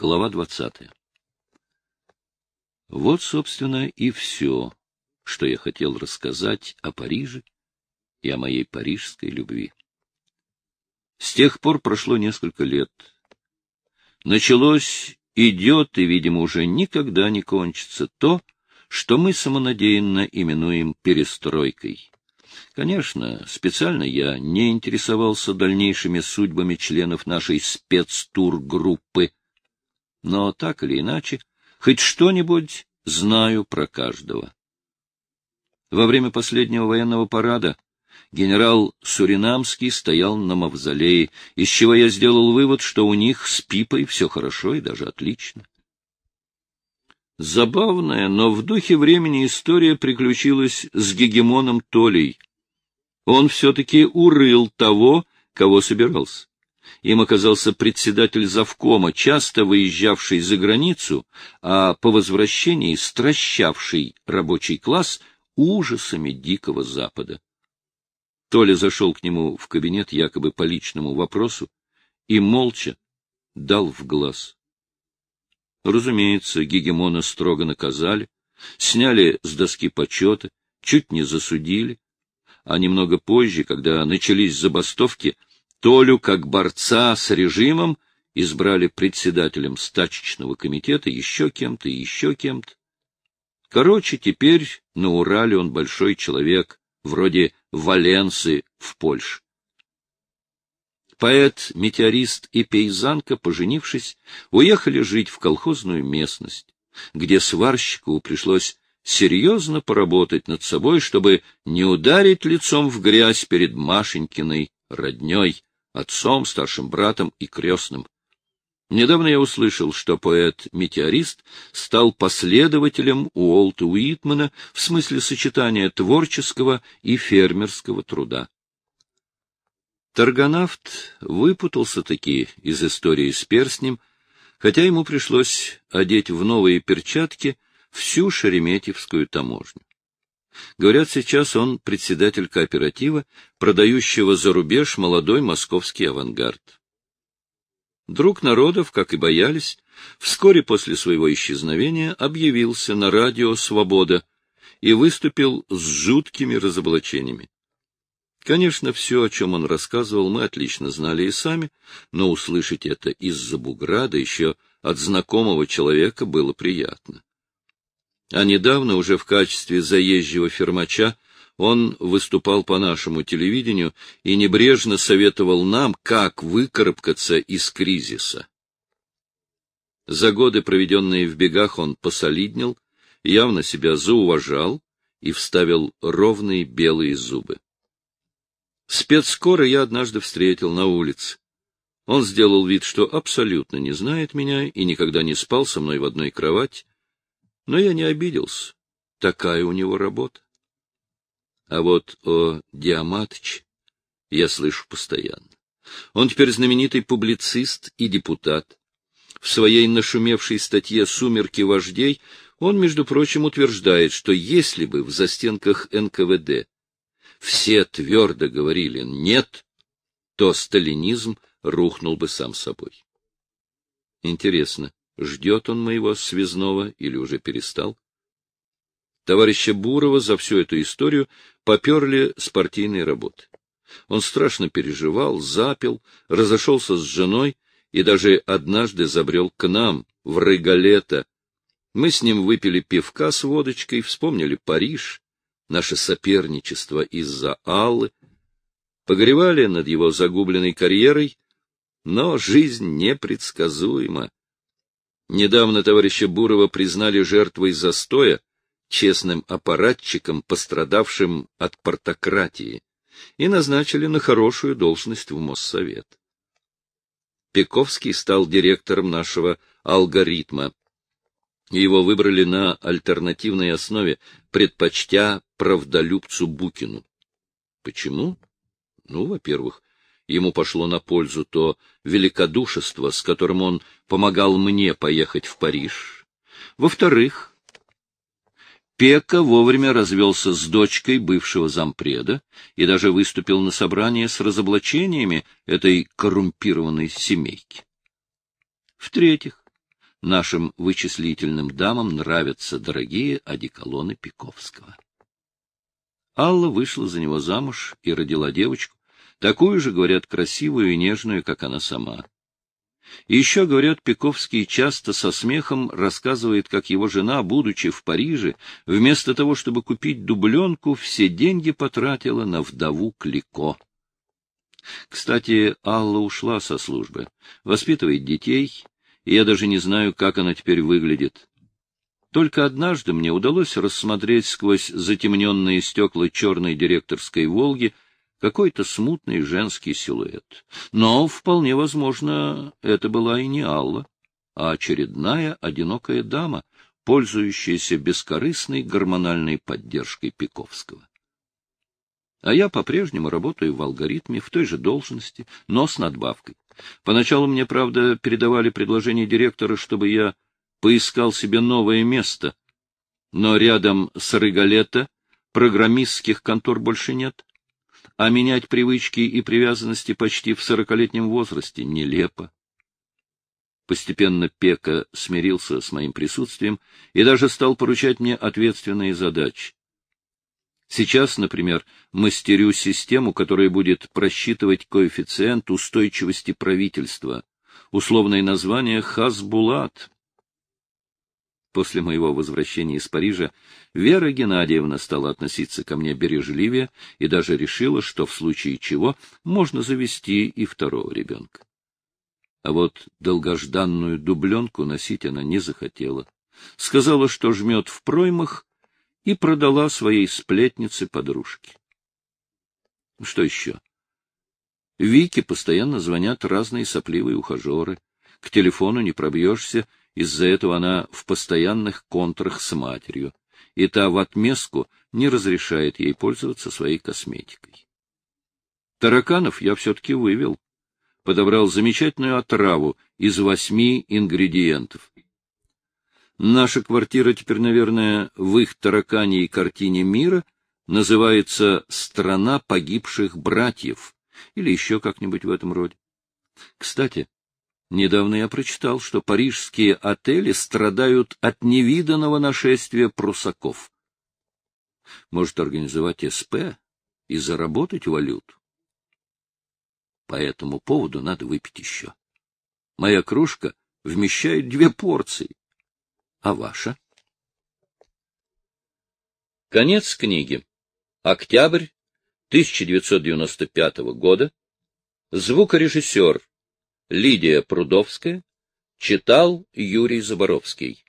Глава двадцатая. Вот, собственно, и все, что я хотел рассказать о Париже и о моей парижской любви. С тех пор прошло несколько лет. Началось, идет и, видимо, уже никогда не кончится то, что мы самонадеянно именуем перестройкой. Конечно, специально я не интересовался дальнейшими судьбами членов нашей спецтургруппы, но так или иначе, хоть что-нибудь знаю про каждого. Во время последнего военного парада генерал Суринамский стоял на мавзолее, из чего я сделал вывод, что у них с Пипой все хорошо и даже отлично. Забавная, но в духе времени история приключилась с гегемоном Толей. Он все-таки урыл того, кого собирался. Им оказался председатель завкома, часто выезжавший за границу, а по возвращении стращавший рабочий класс ужасами Дикого Запада. Толя зашел к нему в кабинет якобы по личному вопросу и молча дал в глаз. Разумеется, Гегемона строго наказали, сняли с доски почета, чуть не засудили, а немного позже, когда начались забастовки, Толю, как борца с режимом, избрали председателем стачечного комитета, еще кем-то еще кем-то. Короче, теперь на Урале он большой человек, вроде Валенсы в Польше. Поэт-метеорист и пейзанка, поженившись, уехали жить в колхозную местность, где сварщику пришлось серьезно поработать над собой, чтобы не ударить лицом в грязь перед Машенькиной родней, отцом, старшим братом и крестным. Недавно я услышал, что поэт-метеорист стал последователем Уолта Уитмана в смысле сочетания творческого и фермерского труда. Торгонавт выпутался-таки из истории с перстнем, хотя ему пришлось одеть в новые перчатки всю Шереметьевскую таможню. Говорят, сейчас он председатель кооператива, продающего за рубеж молодой московский авангард. Друг народов, как и боялись, вскоре после своего исчезновения объявился на радио «Свобода» и выступил с жуткими разоблачениями. Конечно, все, о чем он рассказывал, мы отлично знали и сами, но услышать это из-за бугра, да еще от знакомого человека, было приятно. А недавно уже в качестве заезжего фермача он выступал по нашему телевидению и небрежно советовал нам, как выкарабкаться из кризиса. За годы, проведенные в бегах, он посолиднил, явно себя зауважал и вставил ровные белые зубы. Спецскоро я однажды встретил на улице. Он сделал вид, что абсолютно не знает меня и никогда не спал со мной в одной кровати, но я не обиделся. Такая у него работа. А вот о Диаматыч я слышу постоянно. Он теперь знаменитый публицист и депутат. В своей нашумевшей статье «Сумерки вождей» он, между прочим, утверждает, что если бы в застенках НКВД все твердо говорили «нет», то сталинизм рухнул бы сам собой. Интересно, Ждет он моего связного или уже перестал? Товарища Бурова за всю эту историю поперли с партийной работы. Он страшно переживал, запил, разошелся с женой и даже однажды забрел к нам, в Рыгалета. Мы с ним выпили пивка с водочкой, вспомнили Париж, наше соперничество из-за Аллы, погревали над его загубленной карьерой, но жизнь непредсказуема. Недавно товарища Бурова признали жертвой застоя, честным аппаратчиком, пострадавшим от портократии, и назначили на хорошую должность в Моссовет. Пековский стал директором нашего алгоритма. Его выбрали на альтернативной основе, предпочтя правдолюбцу Букину. Почему? Ну, во-первых, ему пошло на пользу то великодушество, с которым он помогал мне поехать в Париж. Во-вторых, Пека вовремя развелся с дочкой бывшего зампреда и даже выступил на собрании с разоблачениями этой коррумпированной семейки. В-третьих, нашим вычислительным дамам нравятся дорогие одеколоны Пиковского. Алла вышла за него замуж и родила девочку, такую же, говорят, красивую и нежную, как она сама. Еще, говорят, Пиковский часто со смехом рассказывает, как его жена, будучи в Париже, вместо того, чтобы купить дубленку, все деньги потратила на вдову Клико. Кстати, Алла ушла со службы, воспитывает детей, и я даже не знаю, как она теперь выглядит. Только однажды мне удалось рассмотреть сквозь затемненные стекла черной директорской «Волги» какой-то смутный женский силуэт. Но, вполне возможно, это была и не Алла, а очередная одинокая дама, пользующаяся бескорыстной гормональной поддержкой Пиковского. А я по-прежнему работаю в алгоритме, в той же должности, но с надбавкой. Поначалу мне, правда, передавали предложение директора, чтобы я поискал себе новое место, но рядом с Рыгалета программистских контор больше нет а менять привычки и привязанности почти в сорокалетнем возрасте нелепо. Постепенно Пека смирился с моим присутствием и даже стал поручать мне ответственные задачи. Сейчас, например, мастерю систему, которая будет просчитывать коэффициент устойчивости правительства. Условное название «Хасбулат» После моего возвращения из Парижа Вера Геннадьевна стала относиться ко мне бережливее и даже решила, что в случае чего можно завести и второго ребенка. А вот долгожданную дубленку носить она не захотела. Сказала, что жмет в проймах, и продала своей сплетнице-подружке. Что еще? Вике постоянно звонят разные сопливые ухажеры. К телефону не пробьешься, из-за этого она в постоянных контрах с матерью, и та в отместку не разрешает ей пользоваться своей косметикой. Тараканов я все-таки вывел. Подобрал замечательную отраву из восьми ингредиентов. Наша квартира теперь, наверное, в их тараканьей картине мира называется «Страна погибших братьев» или еще как-нибудь в этом роде. Кстати, Недавно я прочитал, что парижские отели страдают от невиданного нашествия прусаков. Может организовать СП и заработать валюту. По этому поводу надо выпить еще. Моя кружка вмещает две порции. А ваша? Конец книги. Октябрь 1995 года. Звукорежиссер Лидия Прудовская читал Юрий Заборовский.